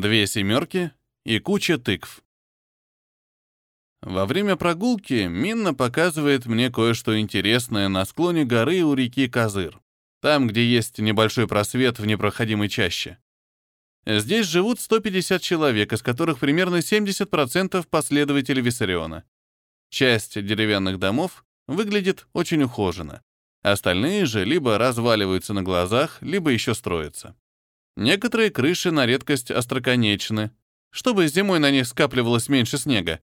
две семерки и куча тыкв. Во время прогулки Минна показывает мне кое-что интересное на склоне горы у реки Козыр, там, где есть небольшой просвет в непроходимой чаще. Здесь живут 150 человек, из которых примерно 70% последователи Виссариона. Часть деревянных домов выглядит очень ухоженно. Остальные же либо разваливаются на глазах, либо еще строятся. Некоторые крыши на редкость остроконечны, чтобы зимой на них скапливалось меньше снега,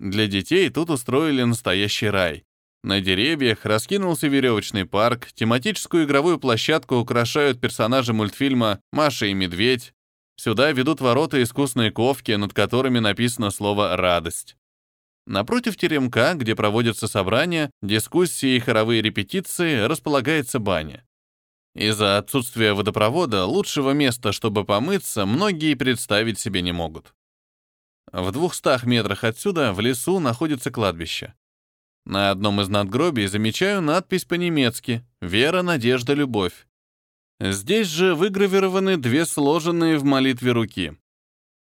для детей тут устроили настоящий рай. На деревьях раскинулся веревочный парк, тематическую игровую площадку украшают персонажи мультфильма «Маша и медведь». Сюда ведут ворота искусной ковки, над которыми написано слово «радость». Напротив теремка, где проводятся собрания, дискуссии и хоровые репетиции, располагается баня. Из-за отсутствия водопровода лучшего места, чтобы помыться, многие представить себе не могут. В двухстах метрах отсюда, в лесу, находится кладбище. На одном из надгробий замечаю надпись по-немецки «Вера, надежда, любовь». Здесь же выгравированы две сложенные в молитве руки.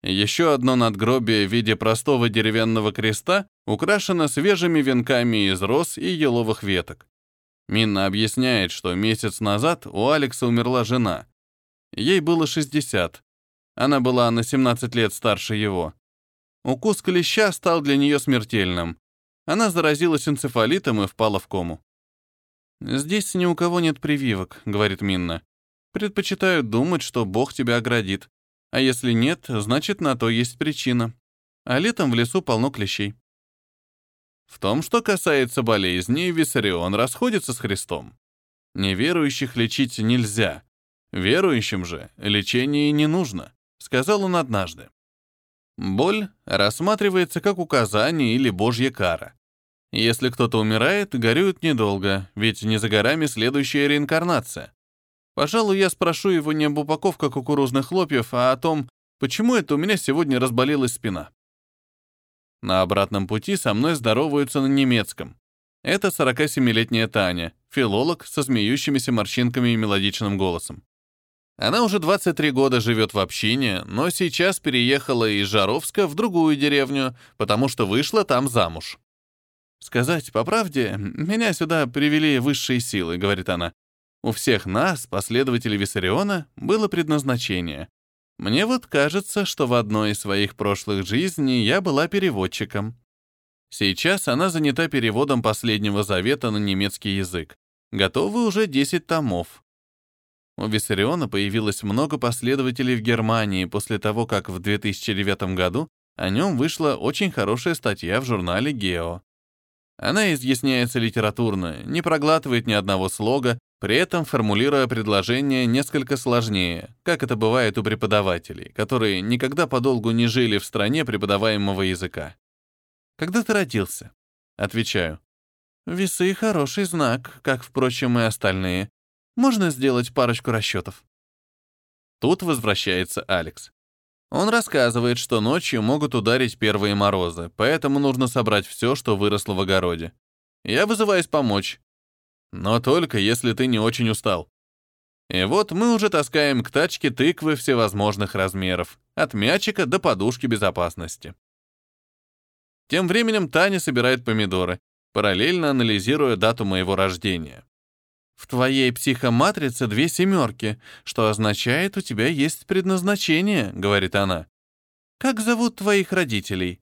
Еще одно надгробие в виде простого деревянного креста украшено свежими венками из роз и еловых веток. Минна объясняет, что месяц назад у Алекса умерла жена. Ей было 60. Она была на 17 лет старше его. Укус клеща стал для нее смертельным. Она заразилась энцефалитом и впала в кому. «Здесь ни у кого нет прививок», — говорит Минна. «Предпочитают думать, что Бог тебя оградит. А если нет, значит, на то есть причина. А летом в лесу полно клещей». В том, что касается болезней, Виссарион расходится с Христом. Неверующих лечить нельзя. Верующим же лечение не нужно, сказал он однажды. Боль рассматривается как указание или божья кара. Если кто-то умирает, горюют недолго, ведь не за горами следующая реинкарнация. Пожалуй, я спрошу его не об упаковке кукурузных хлопьев, а о том, почему это у меня сегодня разболелась спина. На обратном пути со мной здороваются на немецком. Это 47-летняя Таня, филолог со смеющимися морщинками и мелодичным голосом. Она уже 23 года живет в общине, но сейчас переехала из Жаровска в другую деревню, потому что вышла там замуж. «Сказать по правде, меня сюда привели высшие силы», — говорит она. «У всех нас, последователей Виссариона, было предназначение. Мне вот кажется, что в одной из своих прошлых жизней я была переводчиком. Сейчас она занята переводом последнего завета на немецкий язык. Готовы уже 10 томов. У Виссариона появилось много последователей в Германии после того, как в 2009 году о нем вышла очень хорошая статья в журнале «Гео». Она изъясняется литературно, не проглатывает ни одного слога, при этом формулируя предложения несколько сложнее, как это бывает у преподавателей, которые никогда подолгу не жили в стране преподаваемого языка. «Когда ты родился?» Отвечаю. «Весы — хороший знак, как, впрочем, и остальные. Можно сделать парочку расчетов?» Тут возвращается Алекс. Он рассказывает, что ночью могут ударить первые морозы, поэтому нужно собрать все, что выросло в огороде. Я вызываюсь помочь. Но только если ты не очень устал. И вот мы уже таскаем к тачке тыквы всевозможных размеров, от мячика до подушки безопасности. Тем временем Таня собирает помидоры, параллельно анализируя дату моего рождения. В твоей психоматрице две семерки, что означает, у тебя есть предназначение, говорит она. Как зовут твоих родителей?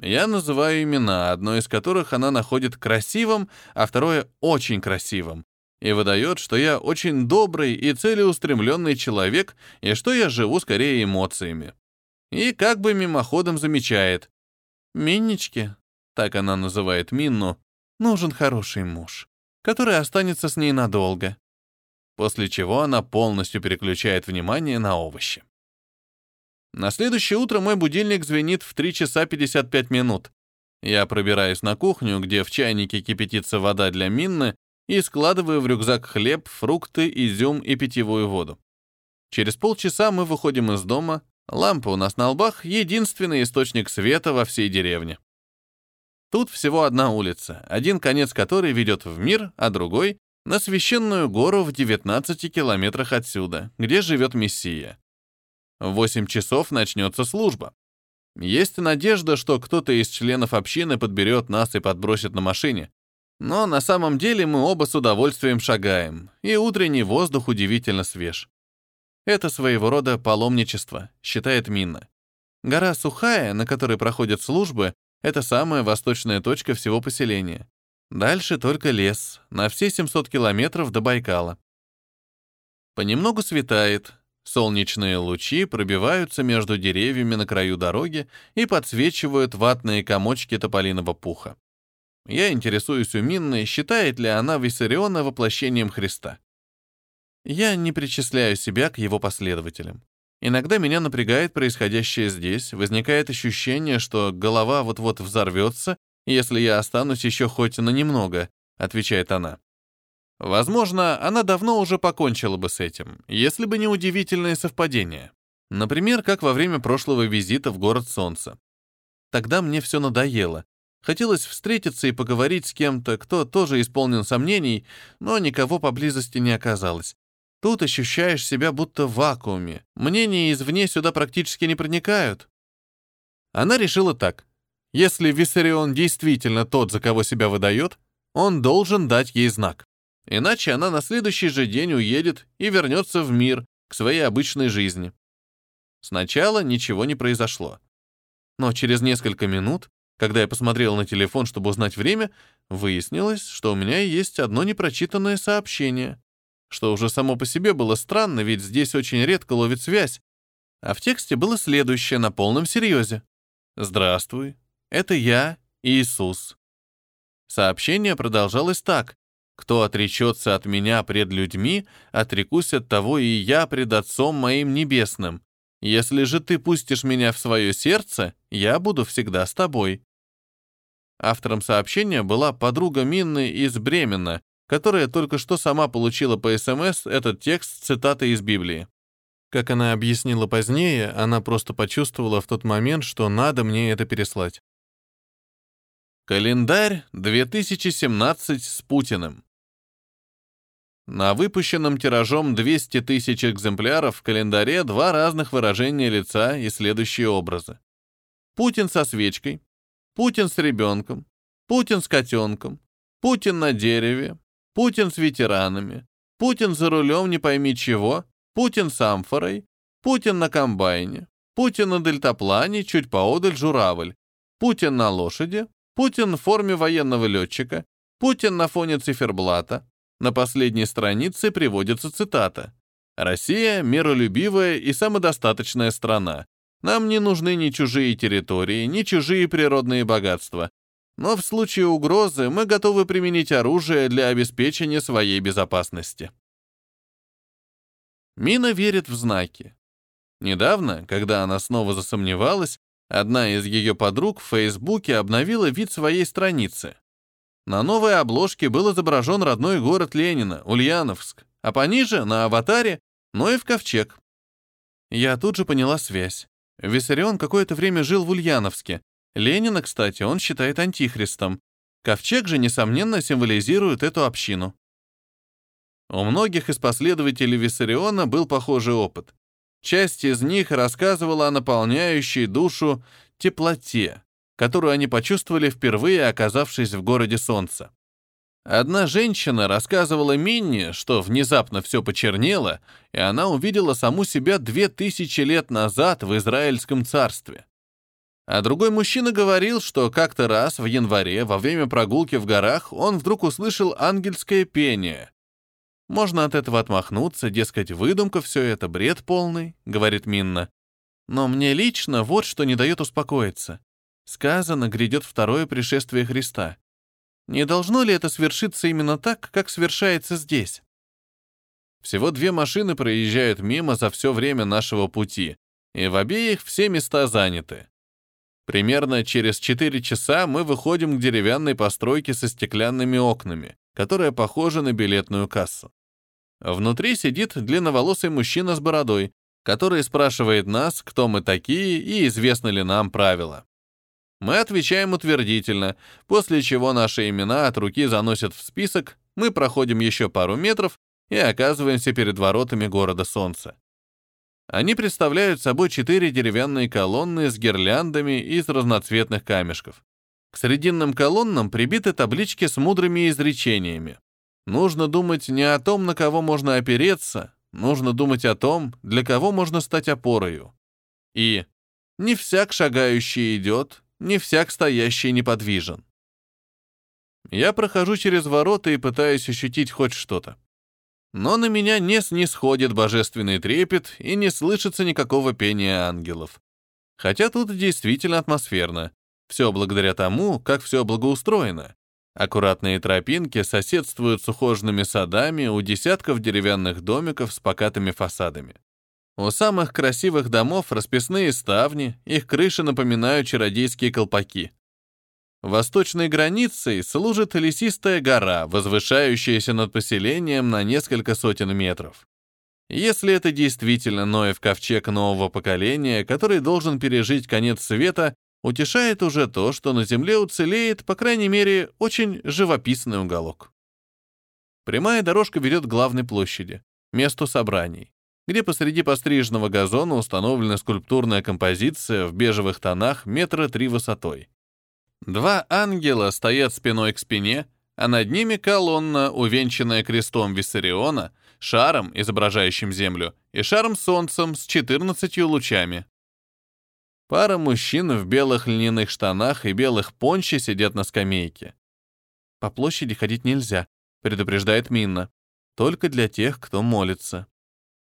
Я называю имена, одно из которых она находит красивым, а второе — очень красивым, и выдает, что я очень добрый и целеустремленный человек, и что я живу скорее эмоциями. И как бы мимоходом замечает. «Минничке», так она называет Минну, нужен хороший муж который останется с ней надолго. После чего она полностью переключает внимание на овощи. На следующее утро мой будильник звенит в 3 часа 55 минут. Я пробираюсь на кухню, где в чайнике кипятится вода для Минны, и складываю в рюкзак хлеб, фрукты, изюм и питьевую воду. Через полчаса мы выходим из дома. Лампа у нас на лбах — единственный источник света во всей деревне. Тут всего одна улица, один конец которой ведет в мир, а другой — на священную гору в 19 километрах отсюда, где живет Мессия. В 8 часов начнется служба. Есть надежда, что кто-то из членов общины подберет нас и подбросит на машине. Но на самом деле мы оба с удовольствием шагаем, и утренний воздух удивительно свеж. Это своего рода паломничество, считает Минна. Гора Сухая, на которой проходят службы, это самая восточная точка всего поселения. Дальше только лес, на все 700 километров до Байкала. Понемногу светает, солнечные лучи пробиваются между деревьями на краю дороги и подсвечивают ватные комочки тополиного пуха. Я интересуюсь у Минны, считает ли она Виссариона воплощением Христа. Я не причисляю себя к его последователям. Иногда меня напрягает происходящее здесь, возникает ощущение, что голова вот-вот взорвется, если я останусь еще хоть на немного, отвечает она. Возможно, она давно уже покончила бы с этим, если бы не удивительное совпадение. Например, как во время прошлого визита в город Солнца. Тогда мне все надоело, Хотелось встретиться и поговорить с кем-то, кто тоже исполнен сомнений, но никого поблизости не оказалось. Тут ощущаешь себя будто в вакууме. Мнения извне сюда практически не проникают. Она решила так. Если Виссарион действительно тот, за кого себя выдает, он должен дать ей знак. Иначе она на следующий же день уедет и вернется в мир, к своей обычной жизни. Сначала ничего не произошло. Но через несколько минут когда я посмотрел на телефон, чтобы узнать время, выяснилось, что у меня есть одно непрочитанное сообщение, что уже само по себе было странно, ведь здесь очень редко ловит связь. А в тексте было следующее на полном серьезе. «Здравствуй, это я, Иисус». Сообщение продолжалось так. «Кто отречется от меня пред людьми, отрекусь от того и я пред Отцом моим небесным. Если же ты пустишь меня в свое сердце, я буду всегда с тобой. Автором сообщения была подруга Минны из Бремена, которая только что сама получила по СМС этот текст цитаты из Библии. Как она объяснила позднее, она просто почувствовала в тот момент, что надо мне это переслать. Календарь 2017 с Путиным. На выпущенном тиражом 200 тысяч экземпляров в календаре два разных выражения лица и следующие образы. Путин со свечкой, Путин с ребенком, Путин с котенком, Путин на дереве, Путин с ветеранами, Путин за рулем не пойми чего, Путин с амфорой, Путин на комбайне, Путин на дельтаплане, чуть поодаль журавль, Путин на лошади, Путин в форме военного летчика, Путин на фоне циферблата, на последней странице приводится цитата. «Россия — миролюбивая и самодостаточная страна. Нам не нужны ни чужие территории, ни чужие природные богатства. Но в случае угрозы мы готовы применить оружие для обеспечения своей безопасности». Мина верит в знаки. Недавно, когда она снова засомневалась, одна из ее подруг в Фейсбуке обновила вид своей страницы. На новой обложке был изображен родной город Ленина, Ульяновск, а пониже, на аватаре, Ноев ковчег. Я тут же поняла связь. Виссарион какое-то время жил в Ульяновске. Ленина, кстати, он считает антихристом. Ковчег же, несомненно, символизирует эту общину. У многих из последователей Виссариона был похожий опыт. Часть из них рассказывала о наполняющей душу теплоте, которую они почувствовали впервые, оказавшись в городе Солнца. Одна женщина рассказывала Минни, что внезапно все почернело, и она увидела саму себя две тысячи лет назад в Израильском царстве. А другой мужчина говорил, что как-то раз в январе, во время прогулки в горах, он вдруг услышал ангельское пение. «Можно от этого отмахнуться, дескать, выдумка все это, бред полный», — говорит Минна. «Но мне лично вот что не дает успокоиться. Сказано, грядет второе пришествие Христа. Не должно ли это свершиться именно так, как свершается здесь? Всего две машины проезжают мимо за все время нашего пути, и в обеих все места заняты. Примерно через 4 часа мы выходим к деревянной постройке со стеклянными окнами, которая похожа на билетную кассу. Внутри сидит длинноволосый мужчина с бородой, который спрашивает нас, кто мы такие и известны ли нам правила. Мы отвечаем утвердительно, после чего наши имена от руки заносят в список, мы проходим еще пару метров и оказываемся перед воротами города Солнца. Они представляют собой четыре деревянные колонны с гирляндами из разноцветных камешков. К срединным колоннам прибиты таблички с мудрыми изречениями. Нужно думать не о том, на кого можно опереться, нужно думать о том, для кого можно стать опорою. И «Не всяк шагающий идет, не всяк стоящий неподвижен». Я прохожу через ворота и пытаюсь ощутить хоть что-то. Но на меня не снисходит божественный трепет и не слышится никакого пения ангелов. Хотя тут действительно атмосферно. Все благодаря тому, как все благоустроено. Аккуратные тропинки соседствуют с ухоженными садами у десятков деревянных домиков с покатыми фасадами. У самых красивых домов расписные ставни, их крыши напоминают чародейские колпаки. Восточной границей служит лесистая гора, возвышающаяся над поселением на несколько сотен метров. Если это действительно Ноев ковчег нового поколения, который должен пережить конец света, утешает уже то, что на Земле уцелеет, по крайней мере, очень живописный уголок. Прямая дорожка ведет к главной площади, месту собраний, где посреди постриженного газона установлена скульптурная композиция в бежевых тонах метра три высотой. Два ангела стоят спиной к спине, а над ними колонна, увенчанная крестом Виссариона, шаром, изображающим Землю, и шаром Солнцем с 14 лучами. Пара мужчин в белых льняных штанах и белых пончи сидят на скамейке. «По площади ходить нельзя», — предупреждает Минна. «Только для тех, кто молится».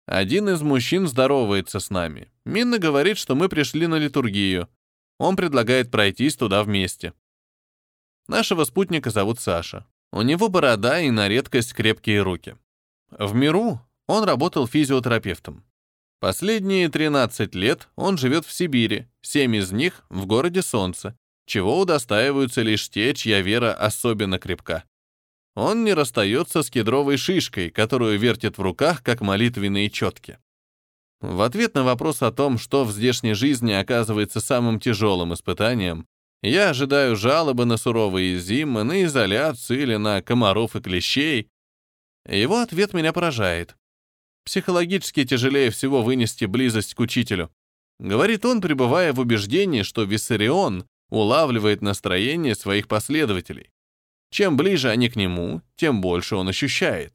Один из мужчин здоровается с нами. Минна говорит, что мы пришли на литургию. Он предлагает пройтись туда вместе. Нашего спутника зовут Саша. У него борода и на редкость крепкие руки. В миру он работал физиотерапевтом. Последние 13 лет он живет в Сибири, семь из них в городе Солнце, чего удостаиваются лишь те, чья вера особенно крепка. Он не расстается с кедровой шишкой, которую вертит в руках, как молитвенные четки. В ответ на вопрос о том, что в здешней жизни оказывается самым тяжелым испытанием, я ожидаю жалобы на суровые зимы, на изоляцию или на комаров и клещей. Его ответ меня поражает. Психологически тяжелее всего вынести близость к учителю. Говорит он, пребывая в убеждении, что Виссарион улавливает настроение своих последователей. Чем ближе они к нему, тем больше он ощущает.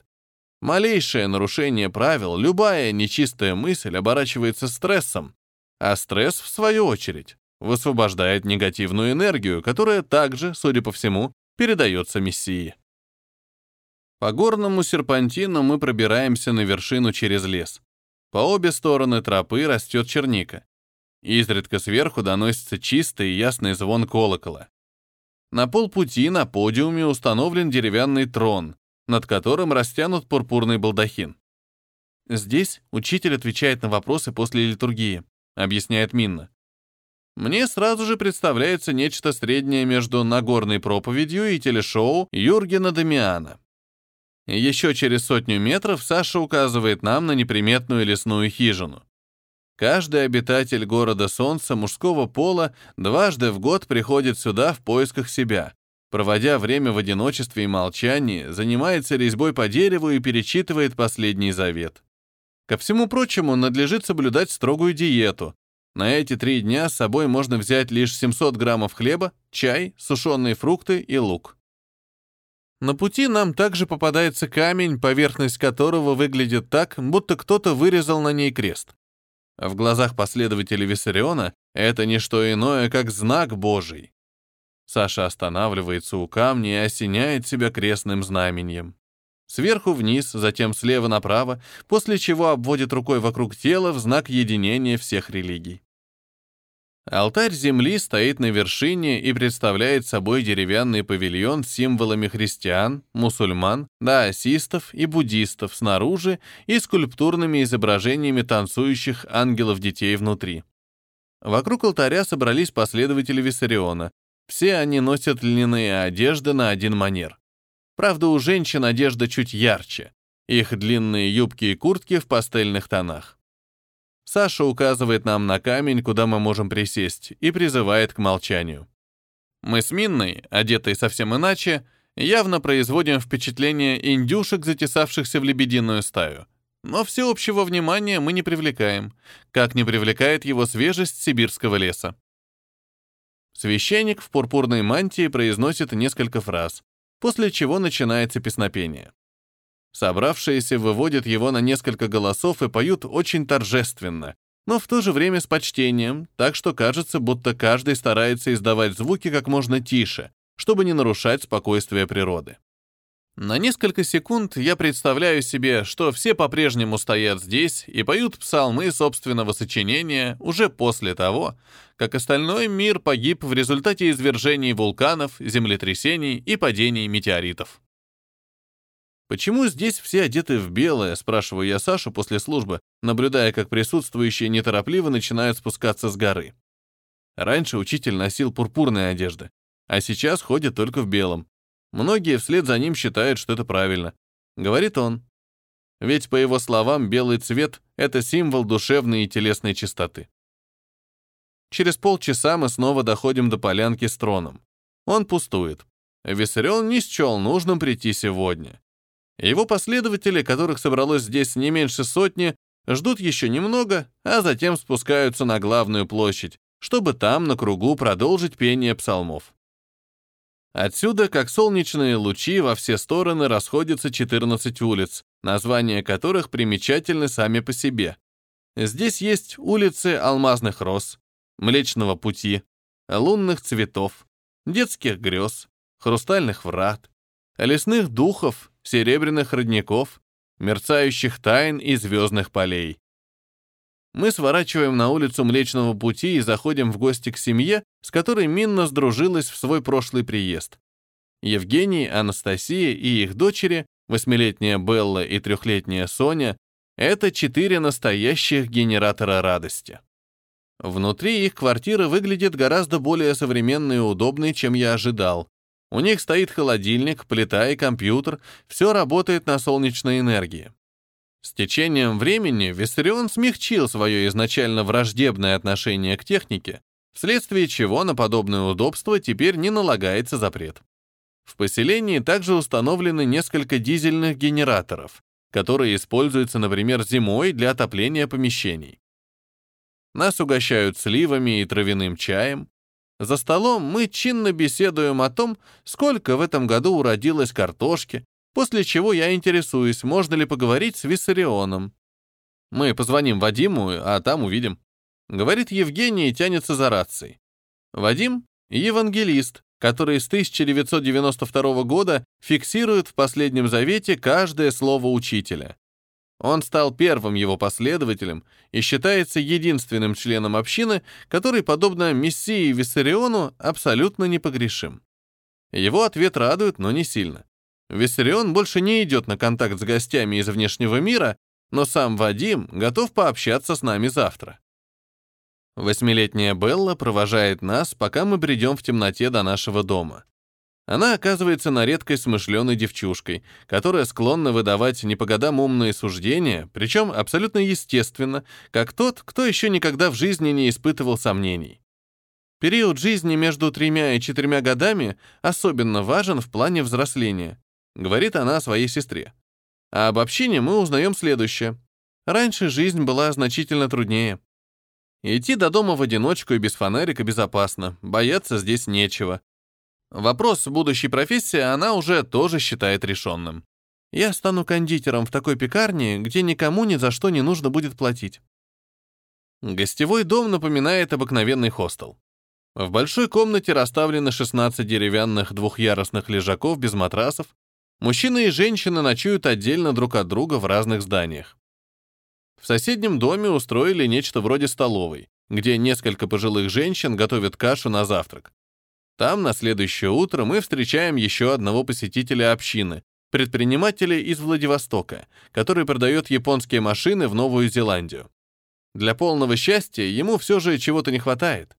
Малейшее нарушение правил, любая нечистая мысль оборачивается стрессом, а стресс, в свою очередь, высвобождает негативную энергию, которая также, судя по всему, передается Мессии. По горному серпантину мы пробираемся на вершину через лес. По обе стороны тропы растет черника. Изредка сверху доносится чистый и ясный звон колокола. На полпути на подиуме установлен деревянный трон, над которым растянут пурпурный балдахин. Здесь учитель отвечает на вопросы после литургии, объясняет Минна. Мне сразу же представляется нечто среднее между Нагорной проповедью и телешоу Юргена Дамиана. Еще через сотню метров Саша указывает нам на неприметную лесную хижину. Каждый обитатель города Солнца мужского пола дважды в год приходит сюда в поисках себя, проводя время в одиночестве и молчании, занимается резьбой по дереву и перечитывает последний завет. Ко всему прочему, надлежит соблюдать строгую диету. На эти три дня с собой можно взять лишь 700 граммов хлеба, чай, сушеные фрукты и лук. На пути нам также попадается камень, поверхность которого выглядит так, будто кто-то вырезал на ней крест. В глазах последователей Виссариона это не что иное, как знак Божий. Саша останавливается у камня и осеняет себя крестным знаменем. Сверху вниз, затем слева направо, после чего обводит рукой вокруг тела в знак единения всех религий. Алтарь земли стоит на вершине и представляет собой деревянный павильон с символами христиан, мусульман, даосистов и буддистов снаружи и скульптурными изображениями танцующих ангелов-детей внутри. Вокруг алтаря собрались последователи Виссариона, все они носят льняные одежды на один манер. Правда, у женщин одежда чуть ярче. Их длинные юбки и куртки в пастельных тонах. Саша указывает нам на камень, куда мы можем присесть, и призывает к молчанию. Мы с Минной, одетые совсем иначе, явно производим впечатление индюшек, затесавшихся в лебединую стаю. но всеобщего внимания мы не привлекаем, как не привлекает его свежесть сибирского леса. Священник в пурпурной мантии произносит несколько фраз, после чего начинается песнопение. Собравшиеся выводят его на несколько голосов и поют очень торжественно, но в то же время с почтением, так что кажется, будто каждый старается издавать звуки как можно тише, чтобы не нарушать спокойствие природы. На несколько секунд я представляю себе, что все по-прежнему стоят здесь и поют псалмы собственного сочинения уже после того, как остальной мир погиб в результате извержений вулканов, землетрясений и падений метеоритов. «Почему здесь все одеты в белое?» — спрашиваю я Сашу после службы, наблюдая, как присутствующие неторопливо начинают спускаться с горы. Раньше учитель носил пурпурные одежды, а сейчас ходит только в белом. Многие вслед за ним считают, что это правильно. Говорит он. Ведь, по его словам, белый цвет — это символ душевной и телесной чистоты. Через полчаса мы снова доходим до полянки с троном. Он пустует. Виссарион не счел нужным прийти сегодня. Его последователи, которых собралось здесь не меньше сотни, ждут еще немного, а затем спускаются на главную площадь, чтобы там на кругу продолжить пение псалмов. Отсюда, как солнечные лучи, во все стороны расходятся 14 улиц, названия которых примечательны сами по себе. Здесь есть улицы алмазных роз, Млечного пути, лунных цветов, детских грез, хрустальных врат, лесных духов серебряных родников, мерцающих тайн и звездных полей. Мы сворачиваем на улицу Млечного Пути и заходим в гости к семье, с которой Минна сдружилась в свой прошлый приезд. Евгений, Анастасия и их дочери, восьмилетняя Белла и трехлетняя Соня, это четыре настоящих генератора радости. Внутри их квартира выглядит гораздо более современной и удобной, чем я ожидал. У них стоит холодильник, плита и компьютер, все работает на солнечной энергии. С течением времени Виссарион смягчил свое изначально враждебное отношение к технике, вследствие чего на подобное удобство теперь не налагается запрет. В поселении также установлены несколько дизельных генераторов, которые используются, например, зимой для отопления помещений. Нас угощают сливами и травяным чаем, за столом мы чинно беседуем о том, сколько в этом году уродилось картошки, после чего я интересуюсь, можно ли поговорить с Виссарионом. Мы позвоним Вадиму, а там увидим. Говорит Евгений и тянется за рацией. Вадим — евангелист, который с 1992 года фиксирует в последнем завете каждое слово учителя. Он стал первым его последователем и считается единственным членом общины, который, подобно Мессии Виссариону, абсолютно непогрешим. Его ответ радует, но не сильно. Виссарион больше не идет на контакт с гостями из внешнего мира, но сам Вадим готов пообщаться с нами завтра. Восьмилетняя Белла провожает нас, пока мы бредем в темноте до нашего дома. Она оказывается на редкость смышленой девчушкой, которая склонна выдавать не по годам умные суждения, причем абсолютно естественно, как тот, кто еще никогда в жизни не испытывал сомнений. Период жизни между тремя и четырьмя годами особенно важен в плане взросления, говорит она своей сестре. А об общине мы узнаем следующее. Раньше жизнь была значительно труднее. Идти до дома в одиночку и без фонарика безопасно, бояться здесь нечего. Вопрос будущей профессии она уже тоже считает решенным. Я стану кондитером в такой пекарне, где никому ни за что не нужно будет платить. Гостевой дом напоминает обыкновенный хостел. В большой комнате расставлены 16 деревянных двухъярусных лежаков без матрасов. Мужчины и женщины ночуют отдельно друг от друга в разных зданиях. В соседнем доме устроили нечто вроде столовой, где несколько пожилых женщин готовят кашу на завтрак. Там на следующее утро мы встречаем еще одного посетителя общины, предпринимателя из Владивостока, который продает японские машины в Новую Зеландию. Для полного счастья ему все же чего-то не хватает.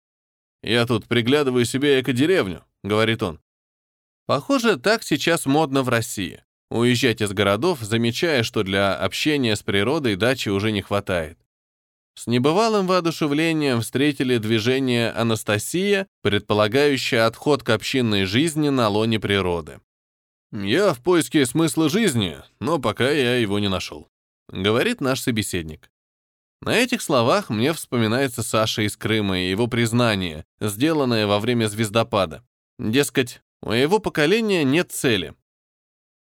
«Я тут приглядываю себе эко-деревню», — говорит он. Похоже, так сейчас модно в России. Уезжать из городов, замечая, что для общения с природой дачи уже не хватает. С небывалым воодушевлением встретили движение «Анастасия», предполагающее отход к общинной жизни на лоне природы. Я в поиске смысла жизни, но пока я его не нашел. — говорит наш собеседник. На этих словах мне вспоминается Саша из Крыма и его признание, сделанное во время звездопада. Дескать, у его поколения нет цели.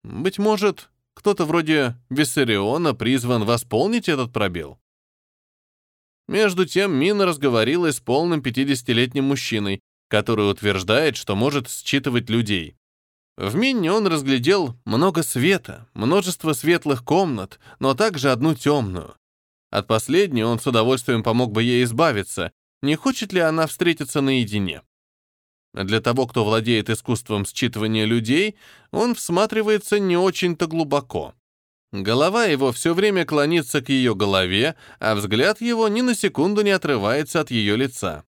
Быть может, кто-то вроде Виссариона призван восполнить этот пробел. Между тем Мина разговорилась с полным 50-летним мужчиной, который утверждает, что может считывать людей. В Минне он разглядел много света, множество светлых комнат, но также одну темную. От последней он с удовольствием помог бы ей избавиться, не хочет ли она встретиться наедине. Для того, кто владеет искусством считывания людей, он всматривается не очень-то глубоко. Голова его все время клонится к ее голове, а взгляд его ни на секунду не отрывается от ее лица.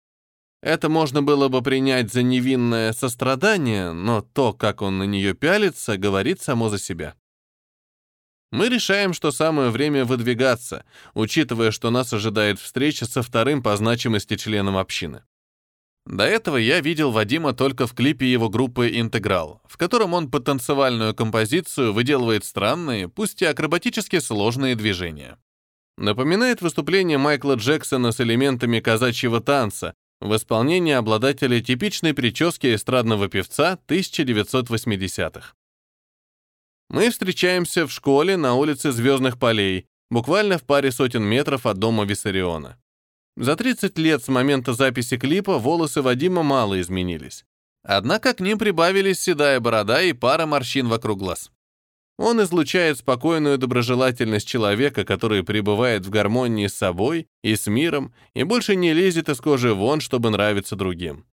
Это можно было бы принять за невинное сострадание, но то, как он на нее пялится, говорит само за себя. Мы решаем, что самое время выдвигаться, учитывая, что нас ожидает встреча со вторым по значимости членом общины. До этого я видел Вадима только в клипе его группы «Интеграл», в котором он под танцевальную композицию выделывает странные, пусть и акробатически сложные движения. Напоминает выступление Майкла Джексона с элементами казачьего танца в исполнении обладателя типичной прически эстрадного певца 1980-х. Мы встречаемся в школе на улице Звездных полей, буквально в паре сотен метров от дома Виссариона. За 30 лет с момента записи клипа волосы Вадима мало изменились. Однако к ним прибавились седая борода и пара морщин вокруг глаз. Он излучает спокойную доброжелательность человека, который пребывает в гармонии с собой и с миром и больше не лезет из кожи вон, чтобы нравиться другим.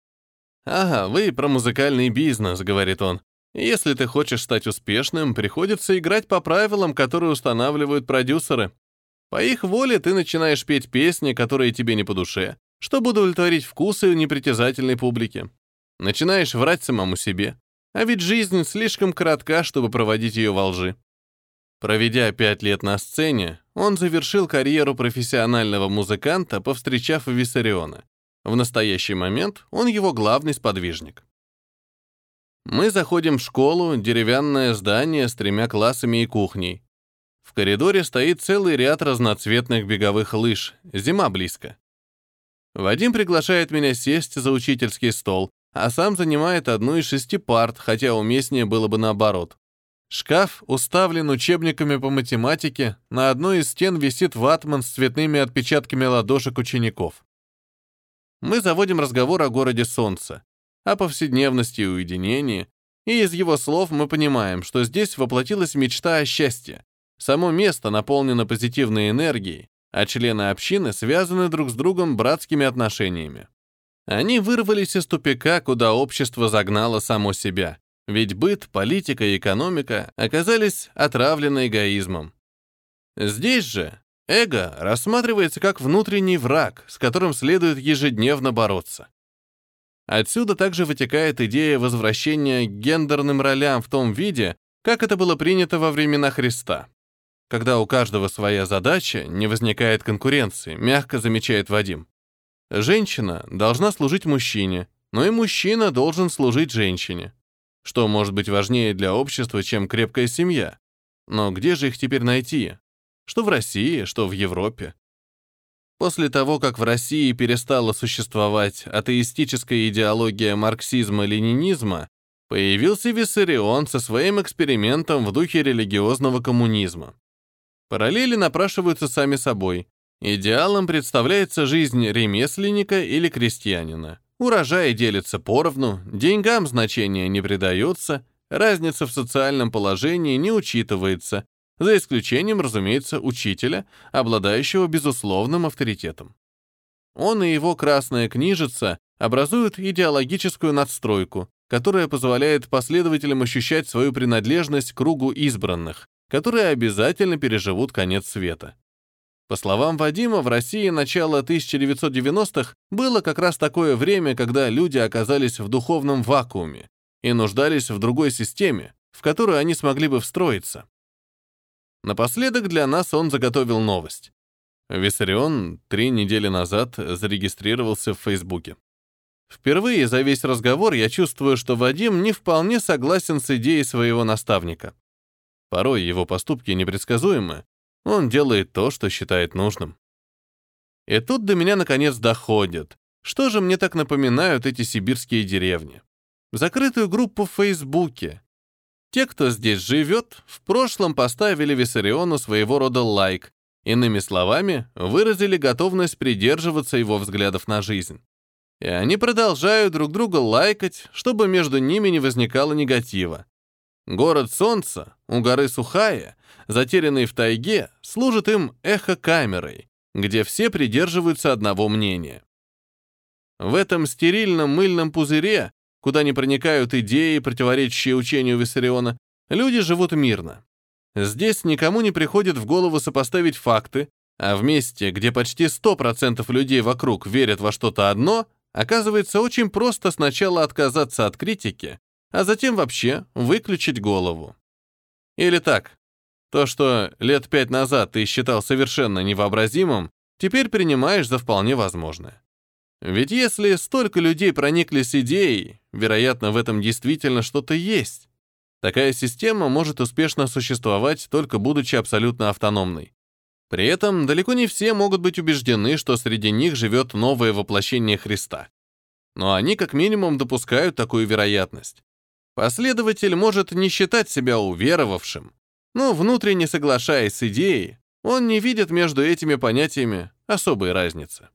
«Ага, вы про музыкальный бизнес», — говорит он. Если ты хочешь стать успешным, приходится играть по правилам, которые устанавливают продюсеры. По их воле ты начинаешь петь песни, которые тебе не по душе, чтобы удовлетворить вкусы непритязательной публики. Начинаешь врать самому себе. А ведь жизнь слишком коротка, чтобы проводить ее во лжи. Проведя пять лет на сцене, он завершил карьеру профессионального музыканта, повстречав Виссариона. В настоящий момент он его главный сподвижник. Мы заходим в школу, деревянное здание с тремя классами и кухней. Коридоре стоит целый ряд разноцветных беговых лыж. Зима близко. Вадим приглашает меня сесть за учительский стол, а сам занимает одну из шести парт, хотя уместнее было бы наоборот. Шкаф уставлен учебниками по математике, на одной из стен висит ватман с цветными отпечатками ладошек учеников. Мы заводим разговор о городе Солнца о повседневности и уединении, и из его слов мы понимаем, что здесь воплотилась мечта о счастье. Само место наполнено позитивной энергией, а члены общины связаны друг с другом братскими отношениями. Они вырвались из тупика, куда общество загнало само себя, ведь быт, политика и экономика оказались отравлены эгоизмом. Здесь же эго рассматривается как внутренний враг, с которым следует ежедневно бороться. Отсюда также вытекает идея возвращения к гендерным ролям в том виде, как это было принято во времена Христа. Когда у каждого своя задача, не возникает конкуренции, мягко замечает Вадим. Женщина должна служить мужчине, но и мужчина должен служить женщине. Что может быть важнее для общества, чем крепкая семья? Но где же их теперь найти? Что в России, что в Европе? После того, как в России перестала существовать атеистическая идеология марксизма-ленинизма, появился Виссарион со своим экспериментом в духе религиозного коммунизма. Параллели напрашиваются сами собой. Идеалом представляется жизнь ремесленника или крестьянина. Урожай делится поровну, деньгам значения не придается, разница в социальном положении не учитывается, за исключением, разумеется, учителя, обладающего безусловным авторитетом. Он и его красная книжица образуют идеологическую надстройку, которая позволяет последователям ощущать свою принадлежность к кругу избранных, которые обязательно переживут конец света. По словам Вадима, в России начало 1990-х было как раз такое время, когда люди оказались в духовном вакууме и нуждались в другой системе, в которую они смогли бы встроиться. Напоследок для нас он заготовил новость. Виссарион три недели назад зарегистрировался в Фейсбуке. Впервые за весь разговор я чувствую, что Вадим не вполне согласен с идеей своего наставника. Порой его поступки непредсказуемы. Он делает то, что считает нужным. И тут до меня наконец доходит. Что же мне так напоминают эти сибирские деревни? Закрытую группу в Фейсбуке. Те, кто здесь живет, в прошлом поставили Виссариону своего рода лайк, иными словами, выразили готовность придерживаться его взглядов на жизнь. И они продолжают друг друга лайкать, чтобы между ними не возникало негатива. Город Солнца, у горы Сухая, затерянный в тайге, служит им эхо-камерой, где все придерживаются одного мнения. В этом стерильном мыльном пузыре, куда не проникают идеи, противоречащие учению Виссариона, люди живут мирно. Здесь никому не приходит в голову сопоставить факты, а в месте, где почти 100% людей вокруг верят во что-то одно, Оказывается, очень просто сначала отказаться от критики, а затем вообще выключить голову. Или так. То, что лет пять назад ты считал совершенно невообразимым, теперь принимаешь за вполне возможное. Ведь если столько людей прониклись идеей, вероятно, в этом действительно что-то есть. Такая система может успешно существовать, только будучи абсолютно автономной. При этом далеко не все могут быть убеждены, что среди них живет новое воплощение Христа. Но они как минимум допускают такую вероятность. Последователь может не считать себя уверовавшим, но внутренне соглашаясь с идеей, он не видит между этими понятиями особой разницы.